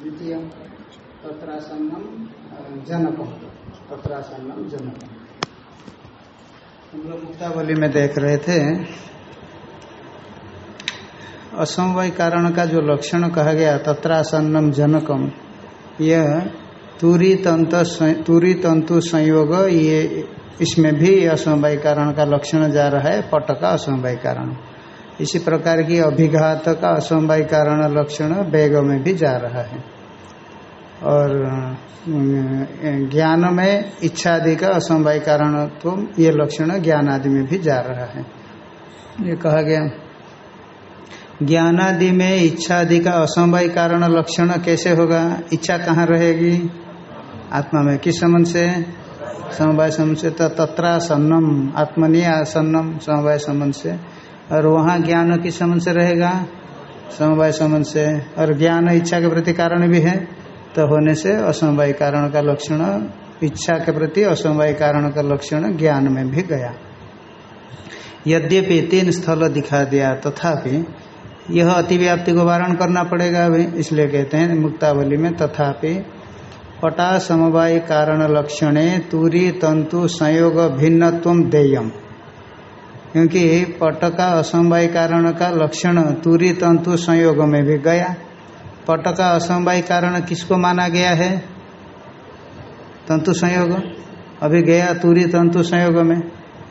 द्वितीय तत्रासन्नम जनकम तत्रासन्नम जनकम हम लोग मुक्तावली में देख रहे थे, असमवाय कारण का जो लक्षण कहा गया तत्रासन्नम जनकम यह तुरी तंत्र तुरी तंतु संयोग, ये इसमें भी असमवाय कारण का लक्षण जा रहा है पट का असमवाय कारण। इसी प्रकार की अभिघात का असमवाय कारण लक्षण वेग में भी जा रहा है। और ज्ञान में इच्छा आदि का असमवाय कारण तो ये लक्षण ज्ञान आदि में भी जा रहा है। ये कहा गया ज्ञान आदि में इच्छा आदि का असमवाय कारण लक्षण कैसे होगा? इच्छा कहाँ रहेगी? आत्मा में। किस संबंध से? समवाय संबंध से। तो तत्रा सन्नम। आत्मनि आसन्नम समवाय संबंध से। और वहाँ ज्ञान किस संबंध से रहेगा, समवाय संबंध से। और ज्ञान इच्छा के प्रति कारण भी है तो होने से असमवाय कारण का लक्षण, इच्छा के प्रति असमवाय कारण का लक्षण ज्ञान में भी गया। यद्यपि तीन स्थल दिखा दिया, तथापि यह अतिव्याप्ति को वारण करना पड़ेगा अभी, इसलिए कहते हैं मुक्तावली में, तथापि पटा समवाय कारण लक्षणे, तूरी, तंतु, संयोग, भिन्नत्व, देयम। क्योंकि पट का असमवाय कारण का लक्षण तुरी तंतु संयोग में भी गया। पट का असमवाय कारण किसको माना गया है? तंतु संयोग? अभी गया तुरी तंतु संयोग में।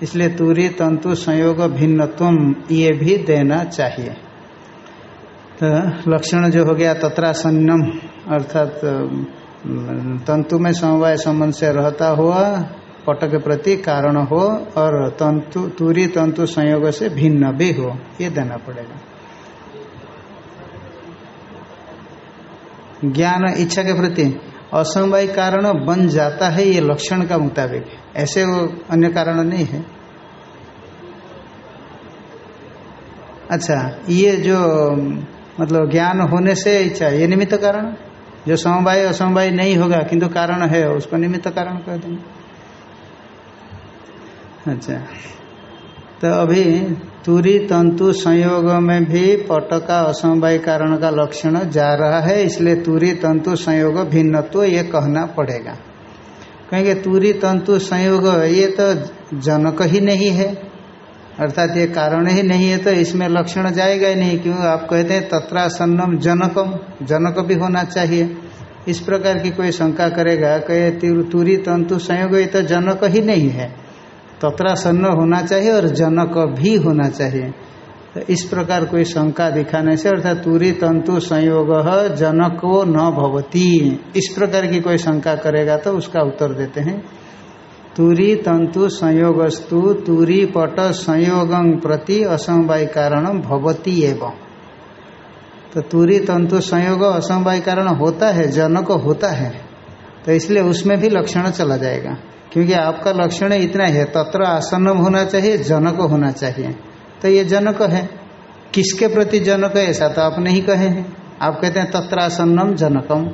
इसलिए तुरी तंतु संयोग भिन्नत्व ये भी देना चाहिए। तो लक्षण जो हो गया तत्रासन्नम, अर्थात तंतु में समवाय संबंध से रहता हुआ पट के प्रति कारण हो और तंतु, तुरी तंतु संयोग से भिन्न भी हो, ये देना पड़ेगा। ज्ञान इच्छा के प्रति असमवाय कारण बन जाता है, ये लक्षण का मुताबिक। ऐसे वो अन्य कारण नहीं है। अच्छा ये जो मतलब ज्ञान होने से इच्छा, ये निमित्त कारण? जो समवाय, असमवाय नहीं होगा, किंतु कारण है, उसको निमित्त कारण कह देंगे। अच्छा। तो अभी तुरी तंतु संयोग में भी पट का असमवाय कारण का लक्षण जा रहा है, इसलिए तुरी तंतु संयोग भिन्नत्व तो ये कहना पड़ेगा। कहेंगे तुरी तंतु संयोग ये तो जनक ही नहीं है, अर्थात ये कारण ही नहीं है तो इसमें लक्षण जाएगा ही नहीं, क्यों? आप कहते हैं तत्रासन्नम जनकम, जनक भी होना चाहिए। इस प्रकार की कोई शंका करेगा कहे तुरी तंतु संयोग ये तो जनक ही नहीं है। तत्रासन्न होना चाहिए और जनक भी होना चाहिए। तो इस प्रकार कोई शंका दिखाने से अर्थात तुरी तंतु संयोग जनको न भवती। इस प्रकार की कोई शंका करेगा तो उसका उत्तर देते हैं। तुरी तंतु संयोगस्तु, तुरी पट संयोग प्रति असमवाय कारण भवती एवं। तो तुरी तंतु संयोग असमवाय कारण होता है, जनक होता है। तो इसलिए उसमें भी लक्षण चला जाएगा। क्योंकि आपका लक्षण इतना है, तत्र आसन्नम होना चाहिए, जनक होना चाहिए। तो ये जनक है। किसके प्रति जनक है, ऐसा तो आप नहीं कहे हैं। आप कहते हैं, तत्र आसन्नम जनकम।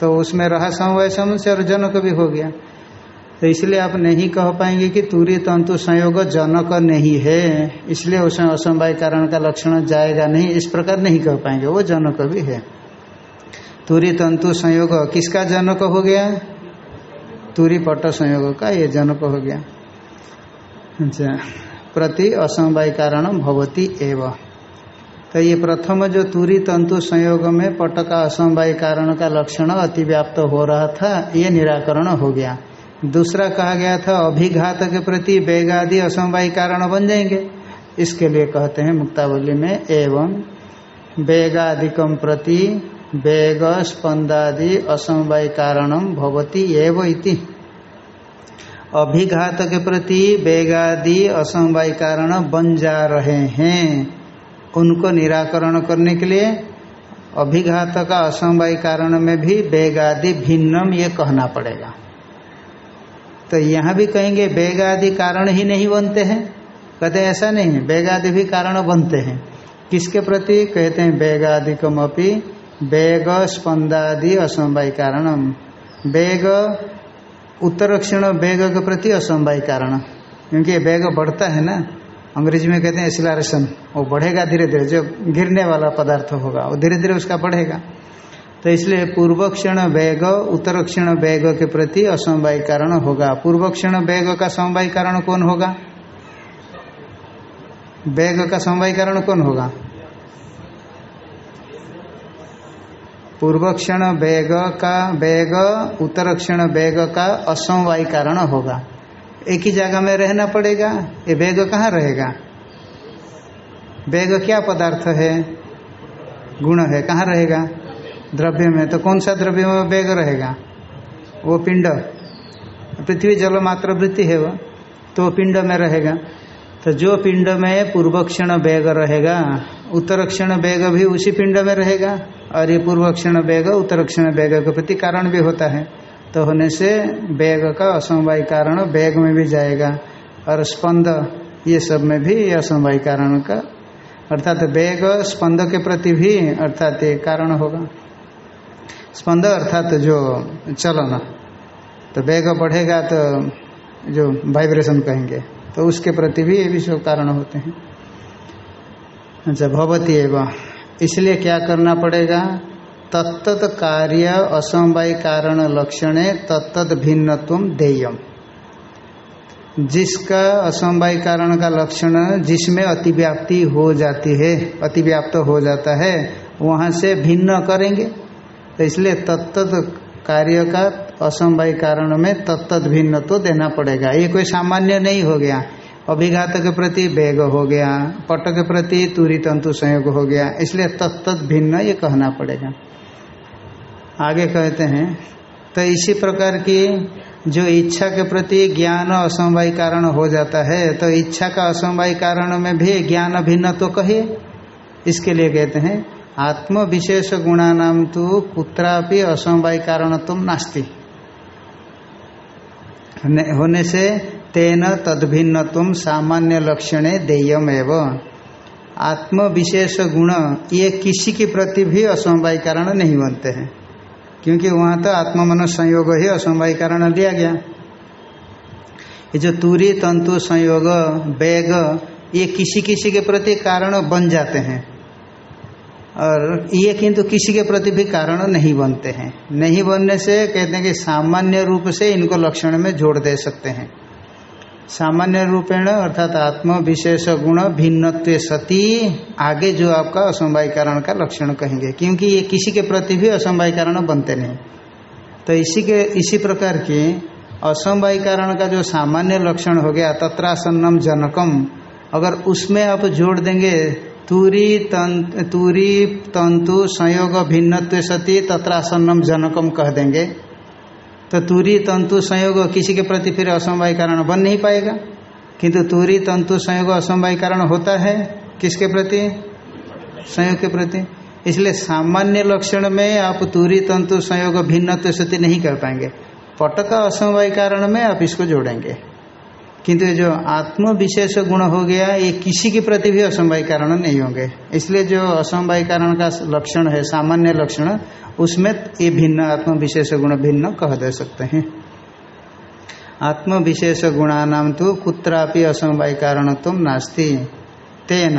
तो उसमें रहा समवाय समझ और जनक भी हो गया। तो इसलिए आप नहीं कह पाएँगे कि तुरी तंतु संयोग जनक नहीं है। इसलिए उसमें असमवाय कारण का लक्षण जाएगा नहीं, इस प्रकार नहीं कह पाएँगे। वो जनक भी है। तुरी तंतु संयोग किसका जनक हो गया? तुरी पट संयोग का ये जनक हो गया। अच्छा प्रति असमवाय कारण भवती एव। तो ये प्रथम जो तुरी तंतु संयोग में पट का असमवाय कारण का लक्षण अतिव्याप्त हो रहा था, ये निराकरण हो गया। दूसरा कहा गया था अभिघात के प्रति वेग आदि असमवाय कारण बन जाएँगे। इसके लिए कहते हैं मुक्तावली में, एवं वेगादिकम प्रति वेग स्पंदादि असमवाय कारणम भवती एव इति। अभिघात के प्रति वेगादि असमवाय कारण बन जा रहे हैं। उनको निराकरण करने के लिए अभिघात का असमवाय कारण में भी वेगादि भिन्नम ये कहना पड़ेगा। तो यहाँ भी कहेंगे वेगादि कारण ही नहीं बनते हैं। कहते ऐसा नहीं है वेग आदि भी कारण बनते हैं। किसके प्रति? कहते हैं वेग आदिकम अपनी वेग स्पंदादि असमवाय कारणम। वेग उत्तरक्षण वेग के प्रति असमवाय कारण। क्योंकि वेग बढ़ता है ना, अंग्रेज़ी में कहते हैं एसिलारेशन वो बढ़ेगा धीरे धीरे, जो गिरने वाला पदार्थ होगा, वो धीरे धीरे उसका बढ़ेगा। तो इसलिए पूर्व क्षण वेग उत्तर क्षण वेग के प्रति असमवाय कारण होगा। पूर्व क्षण वेग का समवाय कारण कौन होगा? वेग का समवाय कारण कौन होगा? पूर्व क्षण वेग का वेग उत्तर क्षण वेग का असमवाय कारण होगा। एक ही जगह में रहना पड़ेगा, ये वेग कहाँ रहेगा? वेग क्या पदार्थ है? गुण है, कहाँ रहेगा? द्रव्य में तो कौन सा द्रव्य में वेग रहेगा? वो पिंड। पृथ्वी जल मात्र वृत्ति है वो तो पिंड में रहेगा। तो जो पिंड में पूर्व क्षण वेग रहेगा उत्तर क्षण वेग भी उसी पिंड में रहेगा, और ये पूर्व क्षण वेग उत्तर क्षण वेग के प्रति कारण भी होता है। तो होने से वेग का असमवाय कारण वेग में भी जाएगा, और स्पंद ये सब में भी असमवाय कारण का, अर्थात वेग स्पंद के प्रति भी अर्थात ये कारण होगा। स्पंद अर्थात जो चलन तो वेग बढ़ेगा तो जो वाइब्रेशन कहेंगे। तो उसके प्रति भी ये भी सब कारण होते हैं। अच्छा भवती एवं। इसलिए क्या करना पड़ेगा? तत्त कार्य असमवाय कारण लक्षणे तत्त भिन्नत्व देयम। जिसका असमवाय कारण का लक्षण जिसमें अतिव्याप्ति हो जाती है, अतिव्याप्त हो जाता है, वहाँ से भिन्न करेंगे। तो इसलिए तत्त कार्य का असमवाय कारण में तत्त भिन्न तो देना पड़ेगा। ये कोई सामान्य नहीं हो गया। अभिघात के प्रति वेग हो गया पट के प्रति तुरी तंतु संयोग हो गया, इसलिए तत्त भिन्न ये कहना पड़ेगा। आगे कहते हैं तो इसी प्रकार की जो इच्छा के प्रति ज्ञान असमवाय कारण हो जाता है तो इच्छा का असमवाय कारण में भी ज्ञान भिन्न तो कहिए। इसके लिए कहते हैं आत्म विशेष गुणा नाम तो कुत्रापि असमवाय कारण तुम नास्ती। होने से तेन तदभिन्न तुम सामान्य लक्षणे देयम एवं आत्म विशेष गुण ये किसी के प्रति भी असमवाय कारण नहीं बनते हैं, क्योंकि वहाँ तो आत्म मन संयोग ही असमवाय कारण दिया गया। ये जो तूरी, तंतु, संयोग, वेग, ये किसी किसी के प्रति कारण बन जाते हैं। और ये किंतु किसी के प्रति भी कारण नहीं बनते हैं। नहीं बनने से कहते हैं कि सामान्य रूप से इनको लक्षण में जोड़ दे सकते हैं। सामान्य रूपेण अर्थात आत्म विशेष गुण भिन्नत्व सती आगे जो आपका असमवाय कारण का लक्षण कहेंगे, क्योंकि ये किसी के प्रति भी असमवाय कारण बनते नहीं। तो इसी के, इसी प्रकार की असमवाय कारण का जो सामान्य लक्षण हो गया, तत्रासन्नम जनकम, अगर उसमें आप जोड़ देंगे तूरी तंत तुरी तंतु संयोग भिन्नत्व सती, तत्रासन्नम जनकम कह देंगे। तो तूरी तंतु संयोग किसी के प्रति फिर असमवाय कारण बन नहीं पाएगा। किंतु तूरी तंतु संयोग असमवाय कारण होता है किसके प्रति? संयोग के प्रति। इसलिए सामान्य लक्षण में आप तूरी तंतु संयोग भिन्न सती नहीं कर पाएँगे। पट का असमवाय कारण में आप इसको जोड़ेंगे। किंतु जो आत्म विशेष गुण हो गया, ये किसी के प्रति भी असमवाय कारण नहीं होंगे। इसलिए जो असमवाय कारण का लक्षण है, सामान्य लक्षण, उसमें ये भिन्न आत्म विशेष गुण भिन्न कह दे सकते हैं। आत्म विशेष गुणानाम तो कुत्रापि असमवाय कारण तुम नास्ति। तेन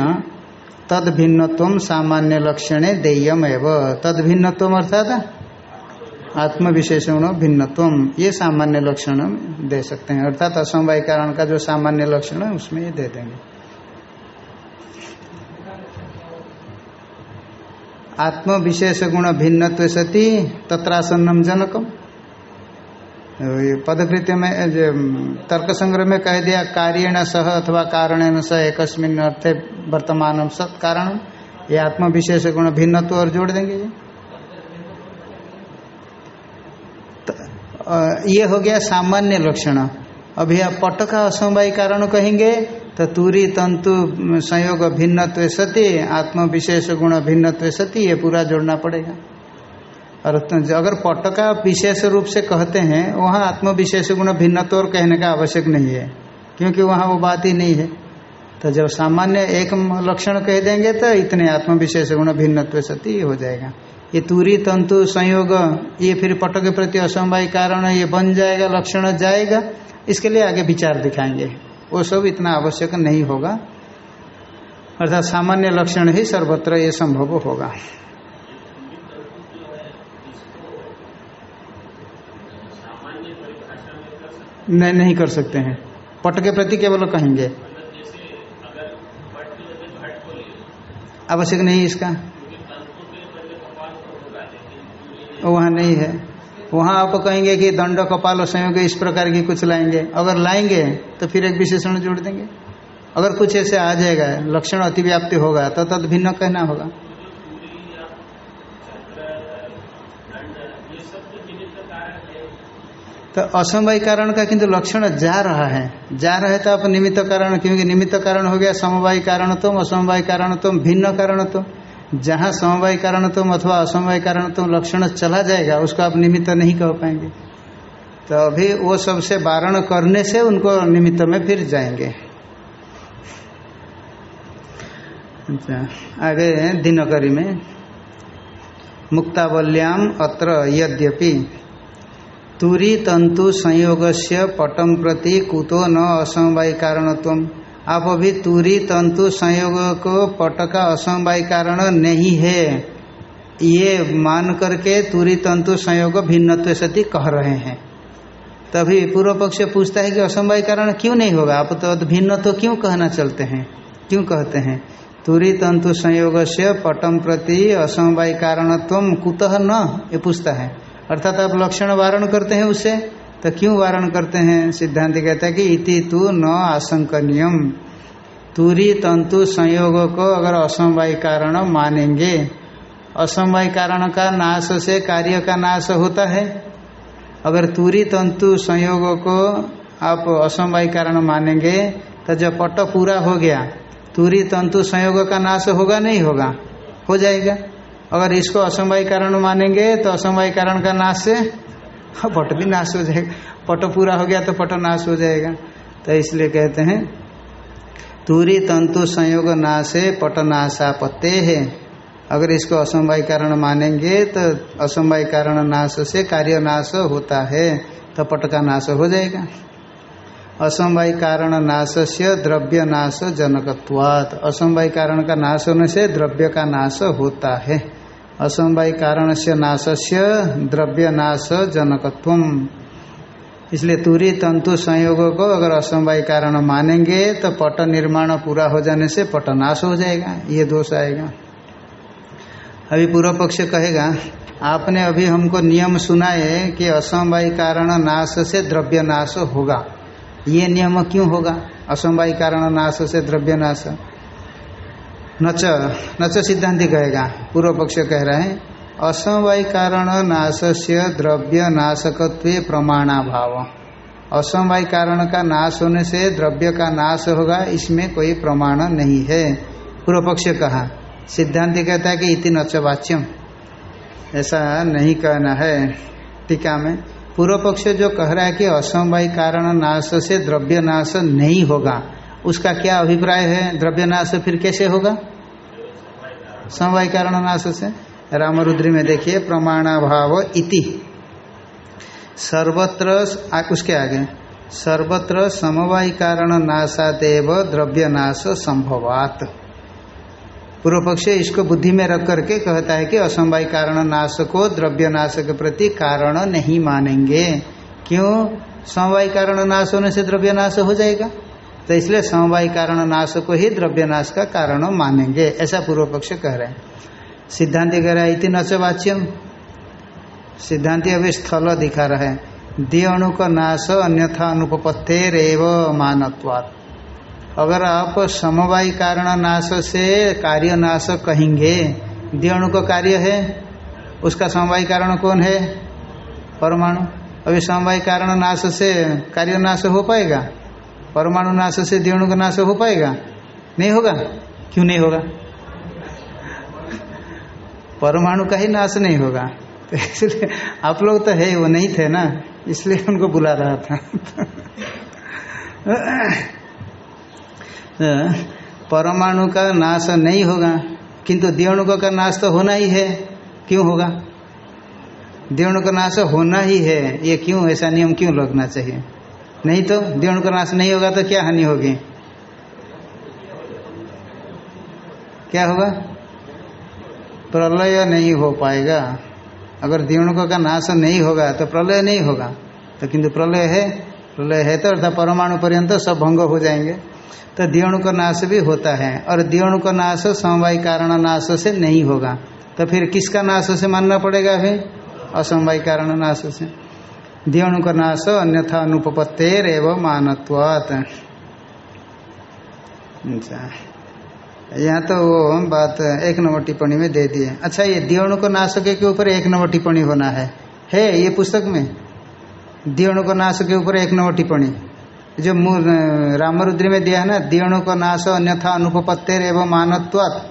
तद भिन्नत्व सामान्य लक्षणे देयम एव तद भिन्नत्व अर्थात आत्म विशेष गुण भिन्नत्व ये सामान्य लक्षण दे सकते हैं। अर्थात असमवाय कारण का जो सामान्य लक्षण है, उसमें ये दे देंगे। आत्म विशेष गुण भिन्न सती तत्रासन्नम जनकम। पदकृत्य में तर्क संग्रह में कह दिया, कार्यण सह अथवा कारणेन सह एक अर्थे वर्तमान सत कारण ये आत्म विशेष गुण भिन्नत्व और जोड़ देंगे। ये ये हो गया सामान्य लक्षण। अभी आप पट का असमवाय कारण कहेंगे तो तूरी, तंतु, संयोग भिन्नत्व सती, आत्म विशेष गुण भिन्नत्व सती, ये पूरा जोड़ना पड़ेगा। और अगर पट का विशेष रूप से कहते हैं, वहाँ आत्म विशेष गुण भिन्नत्व और कहने का आवश्यक नहीं है, क्योंकि वहाँ वो बात ही नहीं है। तो जब सामान्य एक लक्षण कह देंगे तो इतने आत्म विशेष गुण भिन्नत्व सती हो जाएगा। ये तूरी तंतु संयोग ये फिर पट के प्रति असमवाय कारण ये बन जाएगा लक्षण जाएगा इसके लिए आगे विचार दिखाएँगे। वो सब इतना आवश्यक नहीं होगा। अर्थात सामान्य लक्षण ही सर्वत्र ये संभव होगा। नहीं नहीं कर सकते हैं। पट के प्रति केवल कहेंगे। आवश्यक नहीं इसका। वहाँ नहीं है। वहाँ आप कहेंगे कि दंड कपाल संयोग इस प्रकार की कुछ लाएँगे। अगर लाएँगे तो फिर एक विशेषण जोड़ देंगे। अगर कुछ ऐसे आ जाएगा, लक्षण अतिव्याप्ति होगा तो तद भिन्न कहना होगा। तो असमवाय कारण का किंतु लक्षण जा रहा है। जा रहा है तो आप निमित्त कारण, क्योंकि निमित्त कारण हो गया, समवाय कारण तुम असमवाय कारण तुम भिन्न कारण तुम जहाँ समवाय कारण तुम अथवा असमवाय कारण तुम लक्षण चला जाएगा, उसको आप निमित्त नहीं कह पाएँगे। तो अभी वो सबसे वारण करने से उनको निमित्त में फिर जाएँगे। अच्छा आगे दिनकरी में। मुक्तावल्याम अत्र यद्यपि तुरी तंतु संयोग से पटम प्रति कुतो न असमवाय कारणत्व आप अभी तुरी तंतु संयोग को पट का असमवाय कारण नहीं है। ये मान करके तुरी तंतु संयोग भिन्नत्व सती कह रहे हैं। तभी पूर्व पक्ष पूछता है कि असमवाय कारण क्यों नहीं होगा? आप तो भिन्न तो क्यों कहना चलते हैं? क्यों कहते हैं? तुरी तंतु संयोग से पटम प्रति असमवाय कारणत्व कुतः न? ये पूछता है। अर्थात आप लक्षण वारण करते हैं उससे तो क्यों वारण करते हैं? सिद्धांत कहता है कि इति तु न आशंकनियम। तुरी तंतु संयोग को अगर असमवाय कारण मानेंगे, असमवाय कारण का नाश से कार्य का नाश होता है। अगर तुरी तंतु संयोग को आप असमवाय कारण मानेंगे तो जब पट पूरा हो गया, तुरी तंतु संयोग का नाश होगा नहीं होगा? हो जाएगा। अगर इसको असमवाय कारण मानेंगे तो असमवाय कारण का नाश से पट भी नाश हो जाएगा। पट पूरा हो गया तो पट नाश हो जाएगा। तो इसलिए कहते हैं तुरी तंतु संयोग नाशे पट नाशापत्ते है। अगर इसको असमवाय कारण मानेंगे तो असमवाय कारण नाश से कार्य नाश होता है तो पट का नाश हो जाएगा। असमवाय कारण नाश से द्रव्य नाश जनकत्वात्। असमवाय कारण का नाश होने से द्रव्य का नाश होता है। असमवाय कारण से नाश से द्रव्य नाश जनकत्व इसलिए तुरी तंतु संयोग को अगर असमवाय कारण मानेंगे तो पट निर्माण पूरा हो जाने से पट नाश हो जाएगा, ये दोष आएगा। अभी पूर्व पक्ष कहेगा, आपने अभी हमको नियम सुनाए कि असमवाय कारण नाश से द्रव्य नाश होगा। ये नियम क्यों होगा? असमवाय कारण नाश से द्रव्य नाश नच नच सिद्धांति कहेगा। पूर्व पक्ष कह रहे हैं, असमवाय कारण नाश से द्रव्य नाशकत्व प्रमाणाभाव। असमवाय कारण का नाश होने से द्रव्य का नाश होगा, इसमें कोई प्रमाण नहीं है। पूर्व पक्ष कहा। सिद्धांति कहता है कि इति नच वाच्यम ऐसा नहीं कहना है। टीका में, पूर्व पक्ष जो कह रहा है कि असमवाय कारण नाश से द्रव्य नाश नहीं होगा उसका क्या अभिप्राय है? द्रव्य नाश फिर कैसे होगा? समवाय कारण नाश से। रामरुद्री में देखिए, प्रमाणाभाव इति। सर्वत्र उसके आगे। सर्वत्र समवाय कारण नाशादेव द्रव्य नाश संभवात। पूर्व पक्ष इसको बुद्धि में रख करके कहता है कि असमवाय कारण नाश को द्रव्य नाश के प्रति कारण नहीं मानेंगे। क्यों? समवाय कारण नाश होने से द्रव्य नाश हो जाएगा। तो इसलिए समवाय कारण नाश को ही द्रव्य नाश का कारण मानेंगे, ऐसा पूर्व पक्ष कह रहे हैं। सिद्धांति कह रहा है, इति नच वाच्यम। सिद्धांति अभी स्थल दिखा रहा है। दि अणु का नाश अन्यथा अनुपत्तेर रेव मानत्वात्। अगर आप समवाय कारण नाश से कार्य नाश कहेंगे दियणु का कार्य है, उसका समवाय कारण कौन है? परमाणु। अभी समवाय कारण नाश से कार्य नाश हो पाएगा? परमाणु नाश से दियणु का नाश हो पाएगा? नहीं होगा? क्यों नहीं होगा? परमाणु का ही नाश नहीं होगा। तो इसलिए आप लोग तो है वो नहीं थे ना, इसलिए उनको बुला रहा था। परमाणु का नाश नहीं होगा, किंतु दियोणुक का नाश तो होना ही है। क्यों होगा? दियोणु का नाश होना ही है। ये क्यों, ऐसा नियम क्यों लगना चाहिए? नहीं तो दियोणु का नाश नहीं होगा तो क्या हानि होगी? क्या होगा? प्रलय नहीं हो पाएगा। अगर दियोणुक का नाश नहीं होगा तो प्रलय नहीं होगा। तो किंतु प्रलय है प्रलय है तो अर्थात परमाणु पर्यंत सब भंग हो जाएँगे। तो दियोणु का नाश भी होता है और दियोणु का नाश समवाय कारण नाश से नहीं होगा। तो फिर किसका नाश से मानना पड़ेगा अभी असमवाय कारण नाश से। दियोणु का नाश अन्यथा अनुपत्तेर एवं मानत्वात। अच्छा। यहाँ तो वो बात एक नंबर टिप्पणी में दे दिए अच्छा ये दियोणु को नाश के ऊपर एक नंबर टिप्पणी होना है। है ये पुस्तक में? दियोणु को नाश के ऊपर एक नंबर टिप्पणी। जो रामरुद्री में दिया है ना दियोणु को नाश अन्यथा अनुपत्तेर एवं मानत्वात।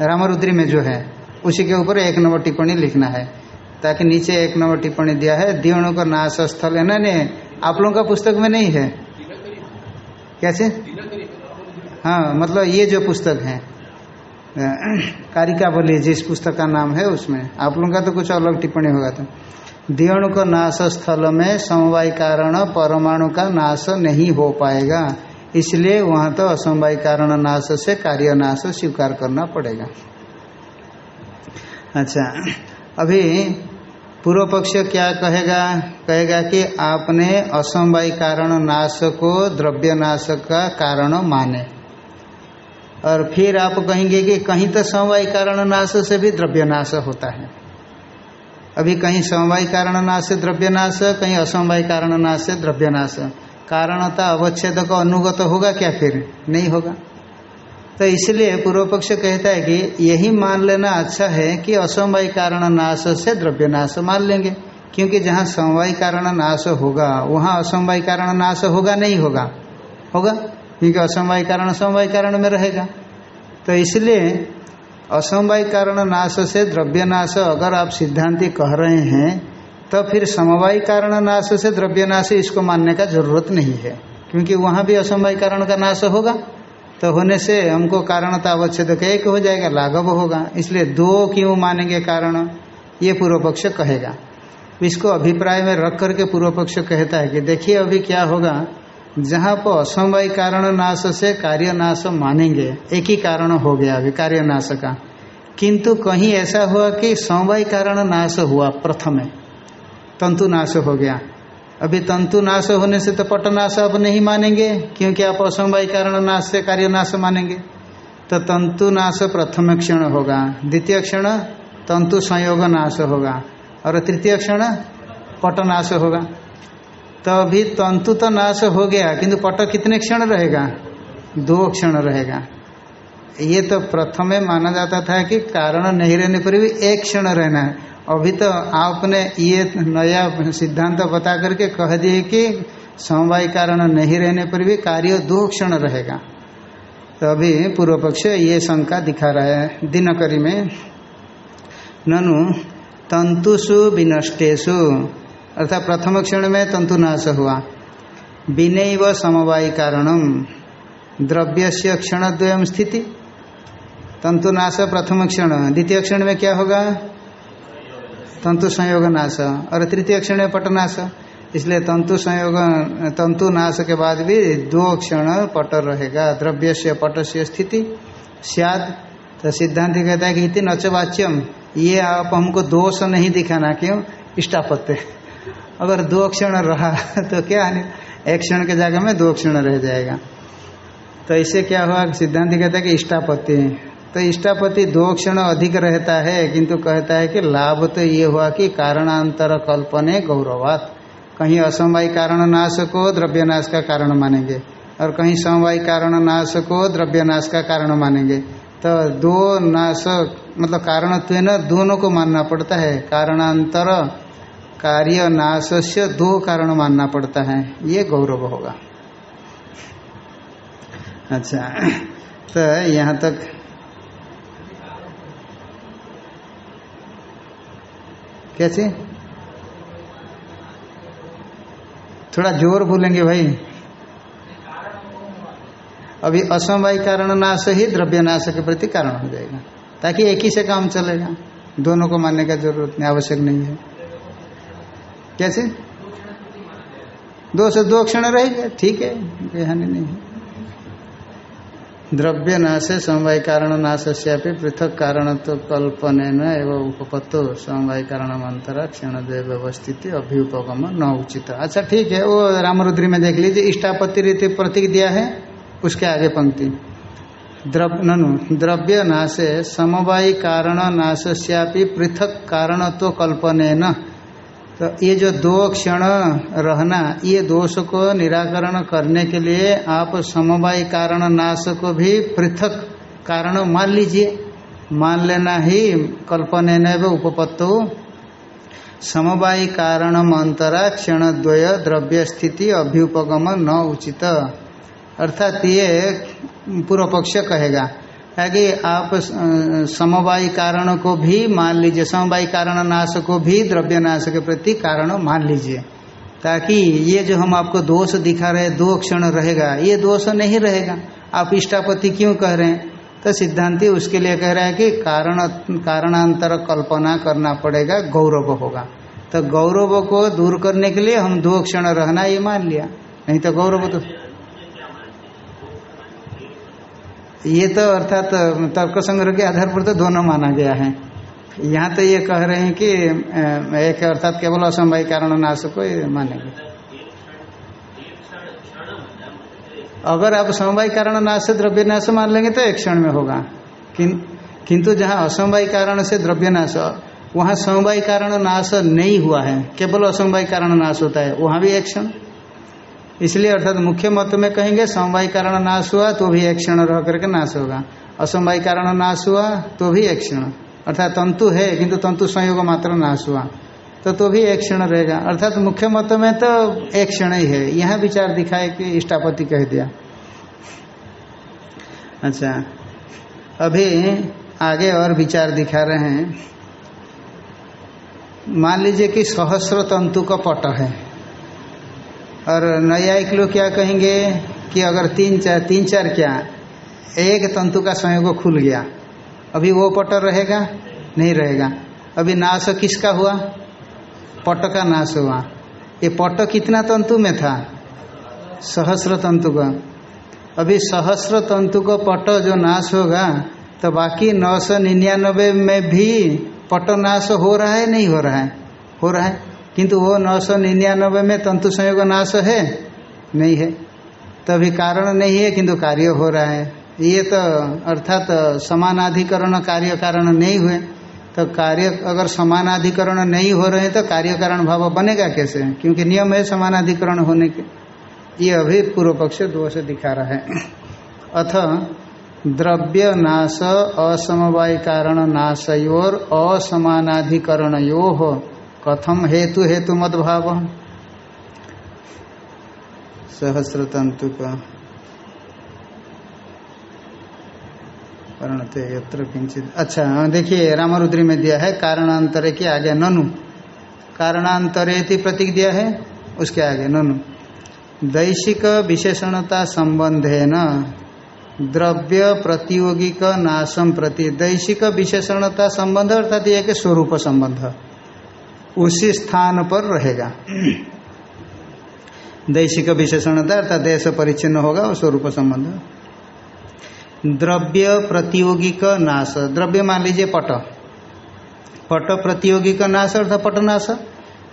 रामरुद्री में जो है, उसी के ऊपर एक नंबर टिप्पणी लिखना है। ताकि नीचे एक नंबर टिप्पणी दिया है दियोणु का नाश स्थल है। ना नहीं, आप लोगों का पुस्तक में नहीं है। कैसे? हाँ मतलब ये जो पुस्तक है, कारिका बोली, जिस पुस्तक का नाम है उसमें, आप लोगों का तो कुछ अलग टिप्पणी होगा तो। दियोणु का नाश स्थल में समवाय कारण परमाणु का नाश नहीं हो पाएगा, इसलिए वहाँ तो असमवाय कारण नाश से कार्य नाश स्वीकार करना पड़ेगा। अच्छा अभी पूर्व पक्ष क्या कहेगा? कहेगा कि आपने असमवाय कारण नाश को द्रव्य नाश का कारण माने। और फिर आप कहेंगे कि कहीं तो समवाय कारण नाश से भी द्रव्य नाश होता है। अभी कहीं समवाय कारण नाश से द्रव्य नाश, कहीं असमवाय कारण नाश से द्रव्य नाश। कारणता अवच्छेद का अनुगत होगा क्या फिर? नहीं होगा। तो इसलिए पूर्व पक्ष कहता है कि यही मान लेना अच्छा है कि असमवाय कारण नाश से द्रव्य नाश मान लेंगे, क्योंकि जहाँ समवाय कारण नाश होगा, वहाँ असमवाय कारण नाश होगा नहीं होगा। होगा? क्योंकि असमवाय कारण समवाय कारण में रहेगा। तो इसलिए असमवाय कारण नाश से द्रव्य नाश अगर आप सिद्धांति कह रहे हैं तो फिर समवाय कारण नाश से द्रव्य नाश इसको मानने का ज़रूरत नहीं है, क्योंकि वहाँ भी असमवाय कारण का नाश होगा। तो होने से हमको कारणता अवच्छेद एक हो जाएगा, लाघव होगा। इसलिए दो क्यों मानेंगे कारण? ये पूर्व पक्ष कहेगा। इसको अभिप्राय में रख करके पूर्व पक्ष कहता है कि देखिए अभी क्या होगा, जहाँ पर असमवाय कारण नाश से कार्य नाश मानेंगे, एक ही कारण हो गया अभी कार्य नाश का। किंतु कहीं ऐसा हुआ कि समवाय कारण नाश हुआ प्रथम तंतु नाश हो गया। अभी तंतु नाश होने से तो पटनाश आप नहीं मानेंगे, क्योंकि आप असमवाय कारण नाश से कार्य नाश मानेंगे। तो तंतु नाश प्रथम क्षण होगा, द्वितीय क्षण तंतु संयोग नाश होगा, और तृतीय क्षण पटनाश होगा। तो अभी तंतु तो नाश हो गया, किंतु पट कितने क्षण रहेगा? दो क्षण रहेगा। ये तो प्रथम माना जाता था कि कारण नहीं रहने पर भी एक क्षण रहना है। अभी तो आपने ये नया सिद्धांत बता करके कह दिए कि समवाय कारण नहीं रहने पर भी कार्य दो क्षण रहेगा। तो अभी पूर्व पक्ष ये शंका दिखा रहा है। दिनकरी में, ननु, तंतुषु विनष्टेशु अर्थात प्रथम क्षण में तंतु नाश हुआ। विनय व समवाय कारणम द्रव्य से क्षण स्थिति। तंतु नाश प्रथम क्षण। द्वितीय क्षण में क्या होगा? तंतु संयोग नाश। और तृतीय क्षण पटनाश। इसलिए तंतु संयोग, तंतु नाश के बाद भी दो क्षण पट रहेगा। द्रव्य से पट से स्थिति सियाद। तो सिद्धांत कहता है कि इतनी नचवाच्यम ये आप हमको दोष नहीं दिखाना, क्यों? इष्टापत्य अगर दो क्षण रहा तो क्या एक क्षण के जगह में दो क्षण रह जाएगा। तो इससे क्या हुआ? सिद्धांत कहता है कि इष्टापत्ति। तो इष्टापति दो क्षण अधिक रहता है, किंतु कहता है कि लाभ तो ये हुआ कि कारणांतर कल्पने गौरवात। कहीं असमवाय कारण नाश को द्रव्य नाश का कारण मानेंगे, और कहीं समवाय कारण नाश को द्रव्य नाश का कारण मानेंगे। तो दो नाश मतलब कारण न दोनों को मानना पड़ता है। कारणांतर कार्य नाश से दो कारण मानना पड़ता है। ये गौरव होगा। अच्छा तो यहाँ तक कैसे? थोड़ा ज़ोर बोलेंगे भाई। अभी असमवाय कारण नाश ही द्रव्य नाश के प्रति कारण हो जाएगा, ताकि एक ही से काम चलेगा। दोनों को मानने का ज़रूरत नहीं, आवश्यक नहीं है। कैसे? दो से दो क्षण रहेगा ठीक है हानि नहीं है। द्रव्य नाश, समवाय कारण नाश से पृथक कारण तो कल्पन एवं उपपत्तो समवाय कारण अंतरा क्षण व्यवस्थित अभ्युपगम न उचित। अच्छा ठीक है, वो रामरुद्री में देख लीजिए, इष्टापत्ति रीति प्रतीक दिया है, उसके आगे पंक्ति। द्रव ननु द्रव्य नाशे, समवायी कारण नाश्यापि पृथक कारण तो कल्पने न तो ये जो दो क्षण रहना, ये दोष को निराकरण करने के लिए आप समवाय कारण नाश को भी पृथक कारण मान लीजिए। मान लेना ही कल्पने न उपपत्तो। समवाय कारण अंतरा क्षण द्वय द्रव्य स्थिति अभ्युपगम न उचित। अर्थात ये पूर्व पक्ष कहेगा। कि आप समवायी कारण को भी मान लीजिए, समवायी कारण नाश को भी द्रव्य नाश के प्रति कारण मान लीजिए। ताकि ये जो हम आपको दोष दिखा रहे दो क्षण रहेगा, ये दोष नहीं रहेगा। आप इष्टापति क्यों कह रहे हैं? तो सिद्धांति उसके लिए कह रहा है कि कारण, कारणांतर कल्पना करना पड़ेगा, गौरव होगा। तो गौरव को दूर करने के लिए हम दो क्षण रहना ये मान लिया। नहीं तो गौरव तो ये तो अर्थात तो तर्क संग्रह के आधार पर तो दोनों माना गया है। यहाँ तो ये कह रहे हैं कि एक अर्थात केवल असंभवी कारण नाश को मानेंगे। अगर आप समवाय कारण नाश से द्रव्य नाश मान लेंगे तो एक क्षण में होगा। किन, किंतु जहाँ असमवाय कारण से द्रव्य नाश वहाँ समवाय कारण नाश नहीं हुआ है केवल असमवाय कारण नाश होता है वहाँ भी एक क्षण। इसलिए अर्थात मुख्य मत में कहेंगे, समवाय कारण नाश हुआ तो भी एक क्षण रह करके नाश होगा। असमवाय कारण नाश हुआ तो भी एक क्षण। अर्थात तंतु है, किंतु तंतु संयोग मात्र नाश हुआ। तो तो भी एक क्षण रहेगा। अर्थात मुख्य मत में तो एक क्षण ही है। यहाँ विचार दिखाए कि इष्टापति कह दिया। अच्छा। अभी आगे और विचार दिखा रहे हैं। मान लीजिए कि सहस्र तंतु का पट है। और न्यायिक लोग क्या कहेंगे कि अगर तीन चार तीन चार क्या? एक तंतु का संयोग खुल गया। अभी वो पट रहेगा? नहीं रहेगा। अभी नाश किसका हुआ? पट का नाश हुआ। ये पट कितना तंतु में था? सहस्र तंतु का। अभी सहस्र तंतु का पट जो नाश होगा तो बाकी नौ सौ निन्यानबे में भी पट नाश हो रहा है, नहीं हो रहा है? हो रहा है। किंतु वो नौ सौ निन्यानबे में तंतु संयोग नाश है? नहीं है। तभी कारण नहीं है, किंतु कार्य हो रहा है। ये तो अर्थात तो समानाधिकरण कार्य कारण नहीं हुए। तो कार्य अगर समानाधिकरण नहीं हो रहे हैं तो कार्य कारण भाव बनेगा कैसे? क्योंकि नियम है समानाधिकरण होने के। ये अभी पूर्व पक्ष दोष दिखा रहा है। अथ, द्रव्य नाश, असमवाय कारण नाशयोर असमानाधिकरण यो कथम हेतु हेतु मत भाव सहस्र तंतु का यत्र अच्छा देखिए, रामरुद्री में दिया है कारणांतरे के आगे ननु। कारणांतरे प्रतीक दिया है, उसके आगे ननु। दैशिक विशेषणता संबंधे न द्रव्य प्रतियोगिक नाशम प्रति दैशिक विशेषणता संबंध अर्थात यह के स्वरूप संबंध। उसी स्थान पर रहेगा। दैशिक विशेषणता अर्थात देश परिचिन्न होगा और स्वरूप संबंध। द्रव्य प्रतियोगिक नाश। द्रव्य मान लीजिए पट। पट प्रतियोगिक नाश, अर्थात पटनाश।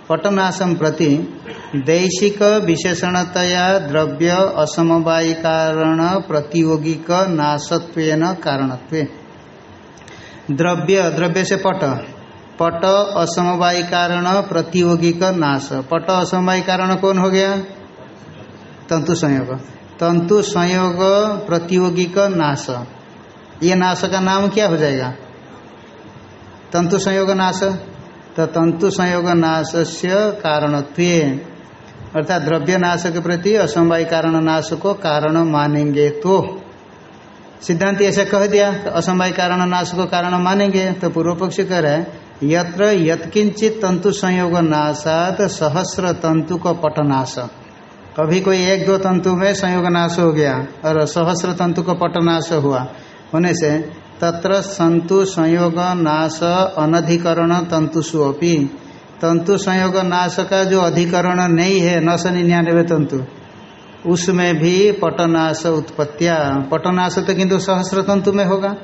पटनाशम प्रति दैशिक विशेषणतया द्रव्य असमवाय कारण प्रतियोगिक नाशत्व कारणत्व। द्रव्य द्रव्य से पट। पट असमवाय कारण प्रतियोगिक नाश। पट असमवाय कारण कौन हो गया? तंतु संयोग। तंतु संयोग प्रतियोगिक नाश। ये नाश का नाम क्या हो जाएगा? तंतु संयोग नाश। तो तंतु संयोग नाश से कारणत्व। अर्थात द्रव्य नाश के प्रति असमवाय कारण नाश को कारण मानेंगे तो। सिद्धांत ऐसा कह दिया असमवाय कारण नाश को कारण मानेंगे तो पूर्व पक्ष कह रहा है यत्र यत्किंचित तंतु संयोग नाशात सहस्र तंतु का पटनाश कभी कोई एक दो तंतु में संयोग नाश हो गया और सहस्र तंतु का पटनाश हुआ, होने से तत्र संतु संयोग नाश अनधिकरण तंतुषु तंतु संयोग नाश का जो अधिकरण नहीं है नौ सौ निन्यानवे तंतु, उसमें भी पटनाश उत्पत्तिया, पटनाश तो किंतु सहस्र तंतु में होगा।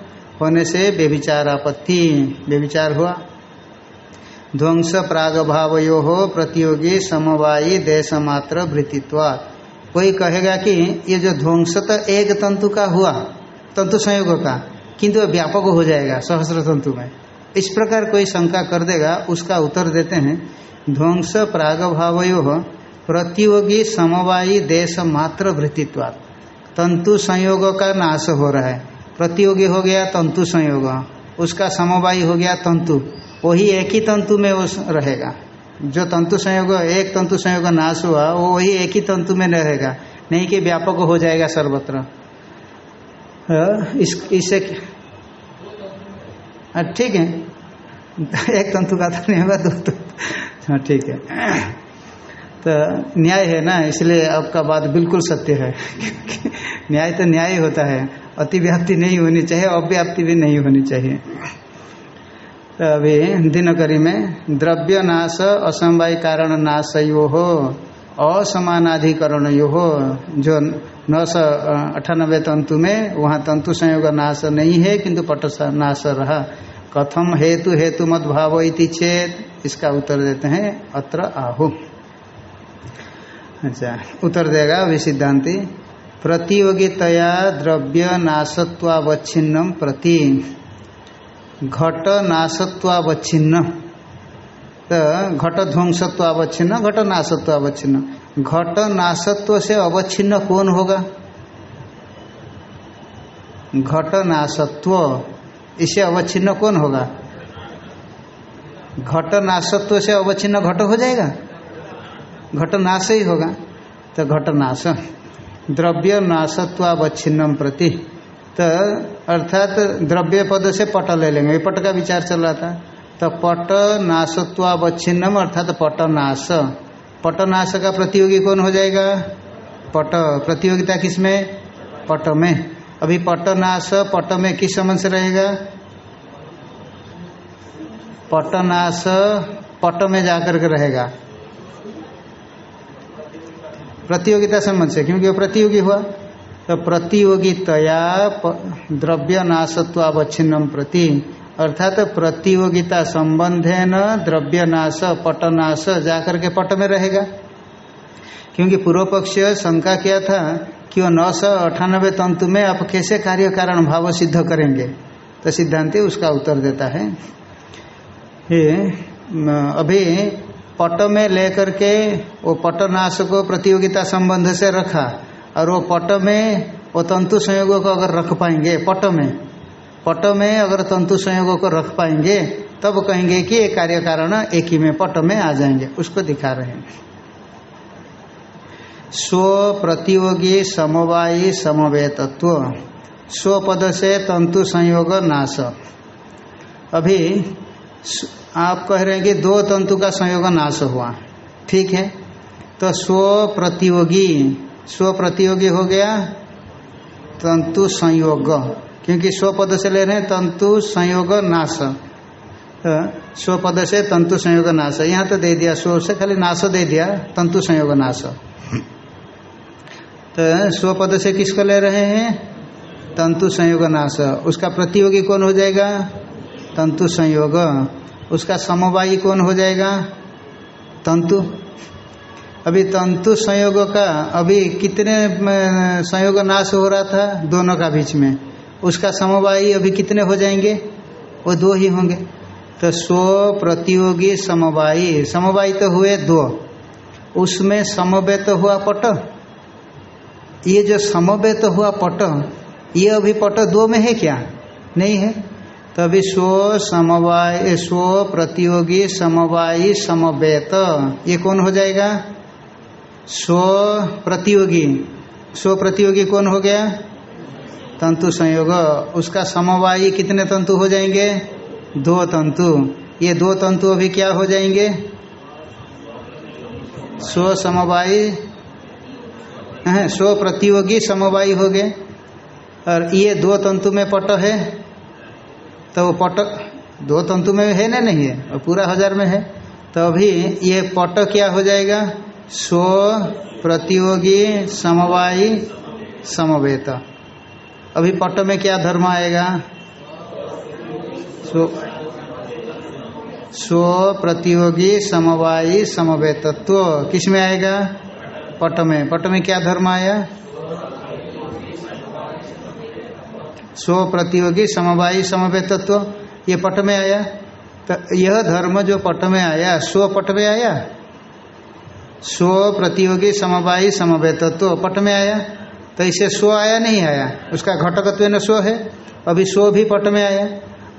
होने से व्यभिचार आपत्ति व्यभिचार हुआ। ध्वंस प्राग भावयो हो प्रतियोगी समवायी देश मात्र वृत्तित्वा कोई कहेगा कि ये जो ध्वंस तो एक तंतु का हुआ, तंतु संयोग का, किंतु व्यापक हो जाएगा सहस्र तंतु में। इस प्रकार कोई शंका कर देगा, उसका उत्तर देते हैं, ध्वंस प्राग भावयो प्रतियोगी समवायी देश मात्र वृत्तित्वा तंतु संयोग का नाश हो रहा है। प्रतियोगी हो गया, तंतु संयोग। उसका समवायी हो गया, तंतु। वही एक ही तंतु में वो रहेगा। जो तंतु संयोग, एक तंतु संयोग नाश हुआ, वो वही एक ही तंतु में रहेगा। नहीं कि व्यापक हो जाएगा सर्वत्र। इस इससे ठीक है। एक तंतु का तो नहीं होगा, दो तंतु। हाँ ठीक है। तो न्याय है ना, इसलिए आपका बात बिल्कुल सत्य है। न्याय तो न्याय होता है। अतिव्याप्ति नहीं होनी चाहिए, अव्याप्ति भी नहीं होनी चाहिए। अभी दिनकरी में द्रव्य नाश, असमवाय कारण नाश यो हो असमानाधिकरण यो हो, जो नौ सौ अठानबे तंतु में, वहाँ तंतु संयोग नाश नहीं है, किंतु पट नाश रहा। कथम हेतु हेतु मत भाव इति चेत, इसका उत्तर देते हैं, अत्र आहु। अच्छा उत्तर देगा अभी सिद्धांति प्रतियोगितया द्रव्य नाशत्वावच्छिन्नम प्रति। घट नाशत्वावच्छिन्न तो घट ध्वंसत्वावच्छिन्न घट नाशत्वावच्छिन्न घट नाशत्व से अवच्छिन्न कौन होगा? घट नाशत्व इससे अवच्छिन्न कौन होगा? घट नाशत्व से अवच्छिन्न घट हो जाएगा? घट नाश ही होगा। तो घट नाश द्रव्य नाशत्वावच्छिन्नम प्रति। तो अर्थात द्रव्य पद से पट ले लेंगे। पट का विचार चल रहा था। तो पट नाशत्वावच्छिन्नम अर्थात पट नाश पट नाश का प्रतियोगी कौन हो जाएगा? पट। प्रतियोगिता किसमें? पट में। अभी पट नाश पट में किस संबंध से रहेगा? पट नाश पट में जाकर के रहेगा। प्रतियोगिता संबंध से, क्योंकि वो प्रतियोगी हुआ। तो प्रतियोगितया द्रव्य नाशत्वावच्छिन्नम प्रति। अर्थात तो प्रतियोगिता संबंधे न द्रव्य नाश पटनाश जाकर के पट में रहेगा। क्योंकि पूर्व पक्ष शंका किया था कि वो नौ सौ अठानबे तंतु में आप कैसे कार्य कारण भाव सिद्ध करेंगे? तो सिद्धांति उसका उत्तर देता है। ये अभी पट में लेकर के वो पटनाश को प्रतियोगिता संबंध से रखा। और वो पट में वो तंतु संयोग को अगर रख पाएँगे, पट में पट में अगर तंतु संयोग को रख पाएँगे, तब कहेंगे कि ये कार्य कारण एक ही में पट में आ जाएँगे, उसको दिखा रहे हैं। स्व प्रतियोगी समवायी समवेतत्व स्व पद से तंतु संयोग नाश। अभी आप कह रहे हैं कि दो तंतु का संयोग नाश हुआ, ठीक है? तो स्व प्रतियोगी स्व प्रतियोगी हो गया, तंतु संयोग। क्योंकि स्व पद से ले रहे हैं, तंतु संयोग नाश। तो स्व पद से तंतु संयोग नाश। यहाँ तो दे दिया, स्व से खाली नाश दे दिया, तंतु संयोग नाश। तो स्व पद से किसको ले रहे हैं? तंतु संयोग नाश। उसका प्रतियोगी कौन हो जाएगा? तंतु संयोग। उसका समवायी कौन हो जाएगा? तंतु। अभी तंतु संयोग का, अभी कितने संयोग नाश हो रहा था दोनों का बीच में। उसका समवायी अभी कितने हो जाएँगे? वो दो ही होंगे। तो स्व प्रतियोगी समवायी समवायी तो हुए दो। उसमें समवेत हुआ पट। ये जो समवेत हुआ पट, ये अभी पट दो में है क्या? नहीं है। तो अभी स्व समवाय, स्व प्रतियोगी समवायी समवेत, ये कौन हो जाएगा? स्व प्रतियोगी स्व प्रतियोगी कौन हो गया? तंतु संयोग। उसका समवायी कितने तंतु हो जाएँगे? दो तंतु। ये दो तंतु अभी क्या हो जाएँगे? स्व समवायी स्व प्रतियोगी समवायी हो गए। और ये दो तंतु में पट है। तो वो पट, दो तंतु में है ना नहीं है? और पूरा हज़ार में है। तो अभी ये पट क्या हो जाएगा? स्व प्रतियोगी समवायी समवेत। अभी पट में क्या धर्म आएगा? स्व प्रतियोगी समवायी समवेतत्व। किसमें आएगा? पट में। पट में क्या धर्म आया? स्व प्रतियोगी समवायी समवेतत्व। ये पट में आया? तो यह धर्म जो पट में आया, स्व पट में आया? स्व प्रतियोगी समवायी समवेतत्व पट में आया। तो इसे स्व आया नहीं आया। उसका घटकत्व न स्व है। अभी स्व भी पट में आया।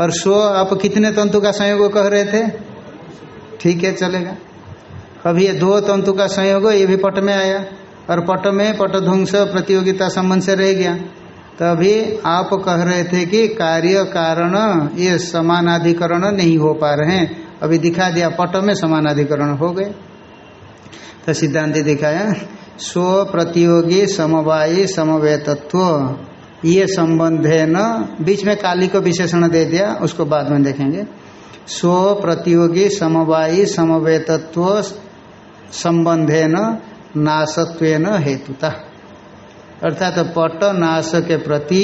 और स्व आप कितने तंतु का संयोग कह रहे थे? ठीक है, चलेगा। अभी ये दो तंतु का संयोग, ये भी पट में आया। और पट में पटध्वंस प्रतियोगिता संबंध से रह गया। तो अभी आप कह रहे थे कि कार्य कारण ये समानाधिकरण नहीं हो पा रहे हैं। अभी दिखा दिया, पट में समानाधिकरण हो गए। तो सिद्धांत दिखाया स्व प्रतियोगी समवायी समवेतत्व। ये संबंध है न, बीच में काली को विशेषण दे दिया, उसको बाद में देखेंगे। स्व प्रतियोगी समवायी समवेतत्व संबंधे न हेतुता। अर्थात तो पट नाश के प्रति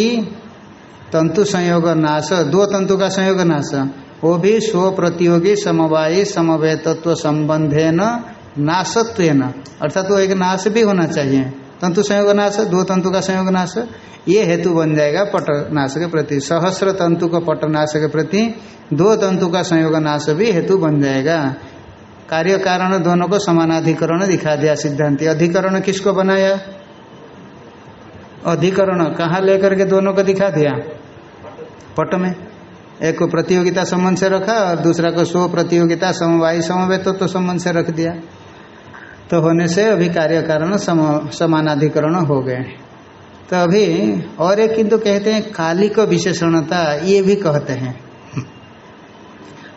तंतु संयोग नाश दो तंतु का संयोग नाश वो भी स्व प्रतियोगी समवायी समवेतत्व संबंधे न नाशत्व ना अर्थात वो एक नाश भी होना चाहिए। तंतु संयोग नाश दो तंतु का संयोग नाश ये हेतु बन जाएगा पट नाश के प्रति। सहस्र तंतु का पट नाश के प्रति दो तंतु का संयोग नाश भी हेतु बन जाएगा। कार्य कारण दोनों को समानाधिकरण दिखा दिया सिद्धांति। अधिकरण किसको बनाया? अधिकरण कहाँ लेकर के दोनों को दिखा दिया? पट में। एक को प्रतियोगिता संबंध से रखा और दूसरा को स्व प्रतियोगिता समवायी समवेत तो, तो संबंध से रख दिया। तो होने से अभी कार्य कारण सम, समानाधिकरण हो गए। तो अभी और एक किंतु कहते हैं कालिक विशेषणता ये भी कहते हैं।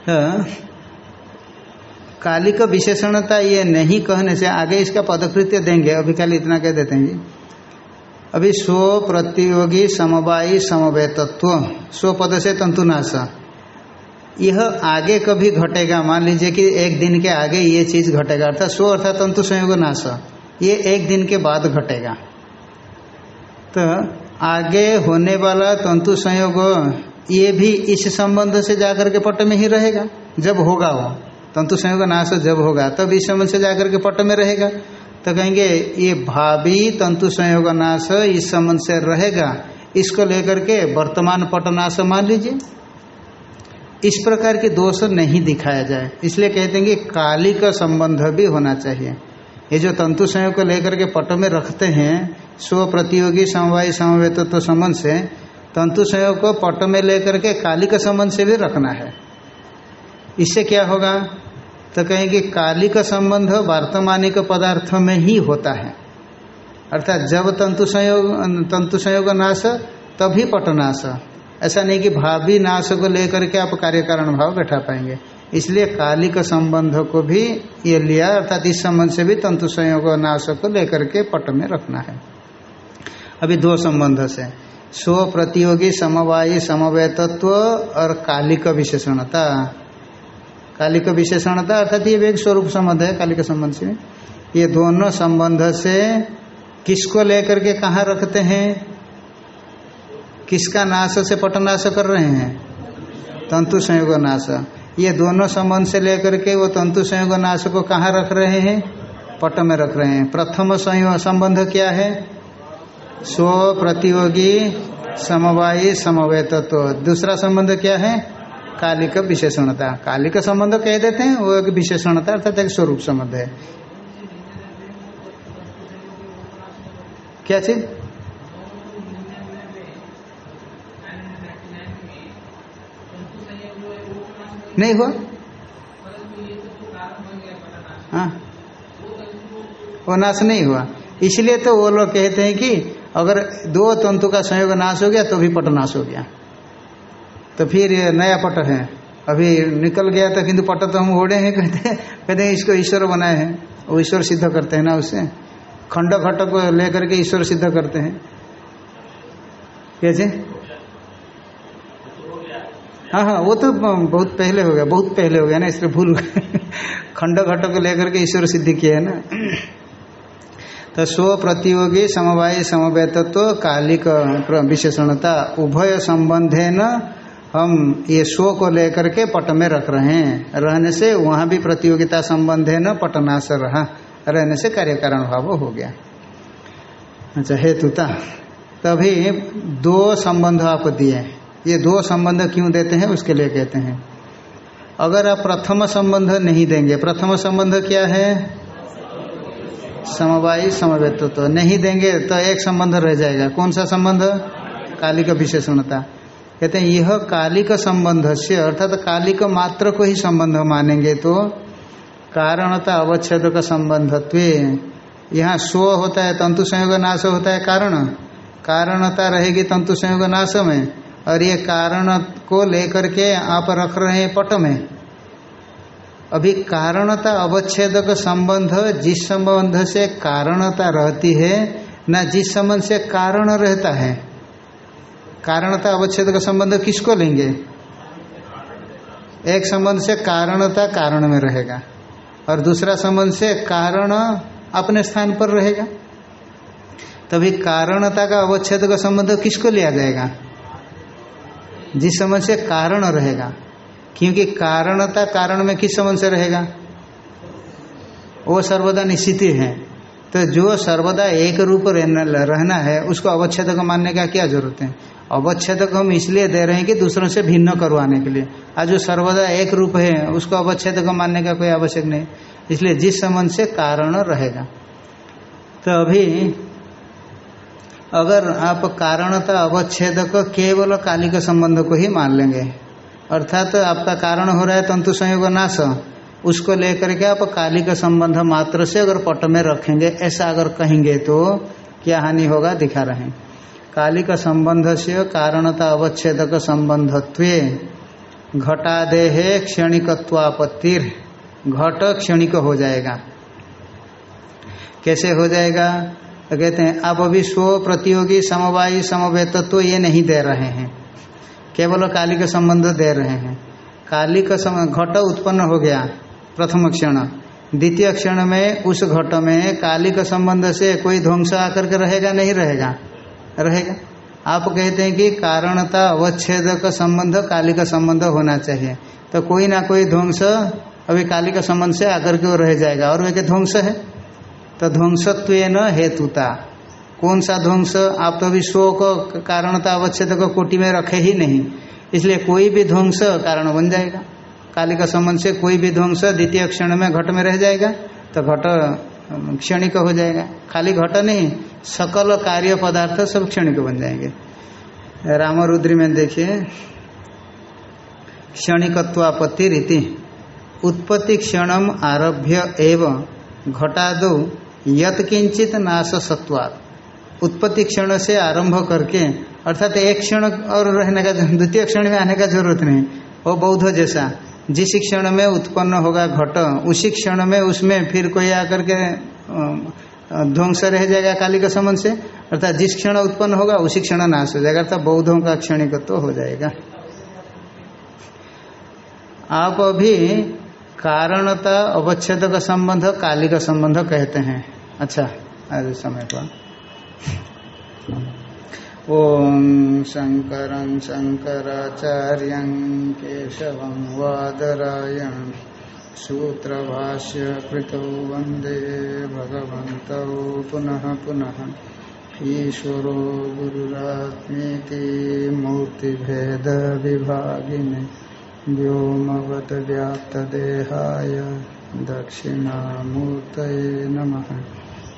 तो कालिक विशेषणता ये नहीं कहने से आगे इसका पदकृत्य देंगे अभी खाली इतना कह देते हैं अभी स्व प्रतियोगी समवायी समवेतत्व स्व पद से तंतुनाश। यह आगे कभी घटेगा। मान लीजिए कि एक दिन के आगे ये चीज़ घटेगा, अर्थात स्व अर्थात तंतु संयोग नाश ये एक दिन के बाद घटेगा। तो आगे होने वाला तंतु संयोग ये भी इस संबंध से जाकर के पट में ही रहेगा। जब होगा वो, तंतु संयोग नाश जब होगा, तब इस संबंध से जाकर के पट में रहेगा। तो कहेंगे, ये भावी तंतु संयोग नाश इस संबंध से रहेगा। इसको लेकर के वर्तमान पटनाश मान लीजिए। इस प्रकार के दोष नहीं दिखाया जाए। इसलिए कहते हैं कि काली का संबंध भी होना चाहिए। ये जो तंतु संयोग को लेकर के पट में रखते हैं, स्व प्रतियोगी, समवाय, समवेत तो संबंध से, तंतु संयोग को पट में लेकर के काली का संबंध से भी रखना है। इससे क्या होगा? तो कहेंगे काली का संबंध वार्तमानिक पदार्थ में ही होता है। अर्थात जब तंतु संयोग तंतु संयोग नाश तभी पटनाश। ऐसा नहीं कि भावी नाश को लेकर के आप कार्य कारण भाव बैठा पाएँगे। इसलिए कालिक संबंध को भी ये लिया, अर्थात इस संबंध से भी तंतु संयोग नाश को लेकर के पट में रखना है। अभी दो संबंध से। स्व प्रतियोगी, समवायी, समवेतत्व और कालिक विशेषणता। कालिक विशेषणता अर्थात ये एक स्वरूप संबंध है कालिक संबंध से। ये दोनों संबंध से किसको लेकर के कहाँ रखते हैं? किसका नाश से पटनाश कर रहे हैं? तंतु संयोग नाश। ये दोनों संबंध से लेकर के वो तंतु संयोग नाश को कहाँ रख रहे हैं? पट में रख रहे हैं। प्रथम संयोग संबंध क्या है? स्व प्रतियोगी समवायी, समवेतत्व। तो दूसरा संबंध क्या है? कालिक विशेषणता। कालिक संबंध कह देते हैं, वो एक विशेषणता अर्थात एक स्वरूप संबंध है। क्या चीज़? नहीं हुआ? हाँ। वो नाश नहीं हुआ। इसलिए तो वो लोग कहते हैं कि अगर दो तंतु का संयोग नाश हो गया तो भी पट नाश हो गया। तो फिर नया पट है। अभी निकल गया तो किंतु पट तो हम ओढ़े हैं, कहते हैं कहते हैं इसको ईश्वर बनाए हैं। वो ईश्वर सिद्ध करते हैं ना उससे खंड घट को लेकर के ईश्वर सिद्ध करते हैं। कैसे हाँ हाँ वो तो बहुत पहले हो गया, बहुत पहले हो गया ना, इसलिए भूल खंड घट को लेकर के ईश्वर सिद्धि किया है ना। तो स्व प्रतियोगी समवाय समवेतत्व तो कालिक विशेषणता, उभय संबंधे न हम ये स्व को लेकर के पट में रख रहे हैं। रहने से वहाँ भी प्रतियोगिता संबंध है न पटनाश रहा। रहने से कार्य कारण भाव हो गया। अच्छा हेतुता। तभी दो संबंध आप दिए ये दो संबंध क्यों देते हैं, उसके लिए कहते हैं। अगर आप प्रथम संबंध नहीं देंगे, प्रथम संबंध क्या है? समवायी समवेत तो नहीं देंगे तो एक संबंध रह जाएगा। कौन सा संबंध? कालिक विशेषणता। कहते हैं, यह कालिक संबंध से अर्थात कालिक मात्र को ही संबंध मानेंगे तो कारणता अवच्छेद का संबंधत्व। यहाँ स्व होता है, तंतु संयोग नाश होता है। कारण? कारणता रहेगी तंतु संयोग नाश में। और ये कारण को लेकर के आप रख रहे हैं पट में। अभी कारणता अवच्छेदक संबंध जिस संबंध से कारणता रहती है, ना जिस संबंध से कारण रहता है। कारणता अवच्छेद का संबंध किसको लेंगे? एक संबंध से कारणता कारण में रहेगा और दूसरा संबंध से कारण अपने स्थान पर रहेगा। तभी कारणता का अवच्छेद का संबंध किसको लिया जाएगा? जिस समझ से कारण रहेगा, क्योंकि कारणता कारण में किस समझ से रहेगा? वो सर्वदा निश्चित ही तो जो सर्वदा एक रूप रहना है, उसको अवच्छेद को मानने का क्या ज़रूरत है? अवच्छेद को हम इसलिए दे रहे हैं कि दूसरों से भिन्न करवाने के लिए। आज जो सर्वदा एक रूप है, उसको अवच्छेद को मानने का कोई आवश्यक नहीं। इसलिए जिस संबंध से कारण रहेगा। तो अभी अगर आप कारणता अवच्छेद को केवल कालिक संबंध को ही मान लेंगे। अर्थात तो आपका कारण हो रहा है तंतु संयोग नाश, उसको लेकर के आप कालिक संबंध मात्र से अगर पट में रखेंगे, ऐसा अगर कहेंगे तो क्या हानि होगा दिखा रहे हैं। कालिक संबंध से कारणता अवच्छेदक संबंधत्व घटादेहे क्षणिकत्वापत्तिर, घट क्षणिक हो जाएगा। कैसे हो जाएगा? तो कहते हैं आप अभी स्व प्रतियोगी, समवायी समवेतत्व तो ये नहीं दे रहे हैं। केवल काली का संबंध दे रहे हैं। काली का घट उत्पन्न हो गया, प्रथम क्षण। द्वितीय क्षण में, उस घट में काली का संबंध से कोई ध्वंस आकर के रहेगा, नहीं रहेगा? रहेगा। आप कहते हैं कि कारणता अवच्छेद का संबंध काली का संबंध होना चाहिए। तो कोई ना कोई ध्वंस अभी काली का संबंध से आकर के रह जाएगा, और वे ध्वंस है। तो ध्वंसत्व न हेतुता। कौन सा ध्वंस? आप तो अभी स्व को कारणता अवच्छेद को कोटि में रखे ही नहीं। इसलिए कोई भी ध्वंस कारण बन जाएगा। काली का संबंध से कोई भी ध्वंस द्वितीय क्षण में घट में रह जाएगा तो घट क्षणिक हो जाएगा। खाली घट नहीं, सकल कार्य पदार्थ सब क्षणिक बन जाएँगे। रामरुद्री में देखिए, क्षणिकत्वापत्ति रीति। उत्पत्ति क्षणम आरभ्य एवं घटादो यत्किंचित नाश सत्वात उत्पत्ति क्षण से आरंभ करके, अर्थात एक क्षण और रहने का द्वितीय क्षण में आने का ज़रूरत नहीं। वो बौद्ध जैसा, जिस क्षण में उत्पन्न होगा घट, उसी क्षण में उसमें फिर कोई आकर के ध्वंस रह जाएगा काली का संबंध से। अर्थात जिस क्षण उत्पन्न होगा, उसी क्षण नाश हो जाएगा। अर्थात बौद्धों का क्षणिकत्व तो हो जाएगा। आप अभी कारणता अवच्छेद का संबंध काली का संबंध कहते हैं। अच्छा आज समय पर ओम शंकर शंकराचार्य केशव वादरायण सूत्र भाष्य कृत वंदे भगवत पुनः पुनः। ईश्वरो गुरुरात्मीति मूर्तिभेद विभागिने व्योमवत व्याप्तदेहाय दक्षिणामूर्त नमः।